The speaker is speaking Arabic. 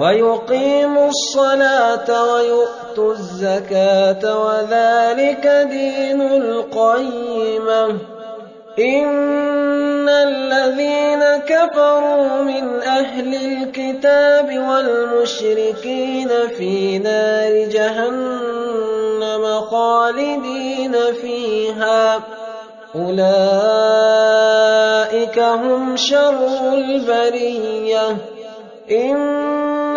ويقيموا الصلاة ويؤتوا الزكاة وذلك دين القيمة إن الذين كفروا من أهل الكتاب والمشركين في نار جهنم خالدين فيها. أولئك هم شر البرية. إن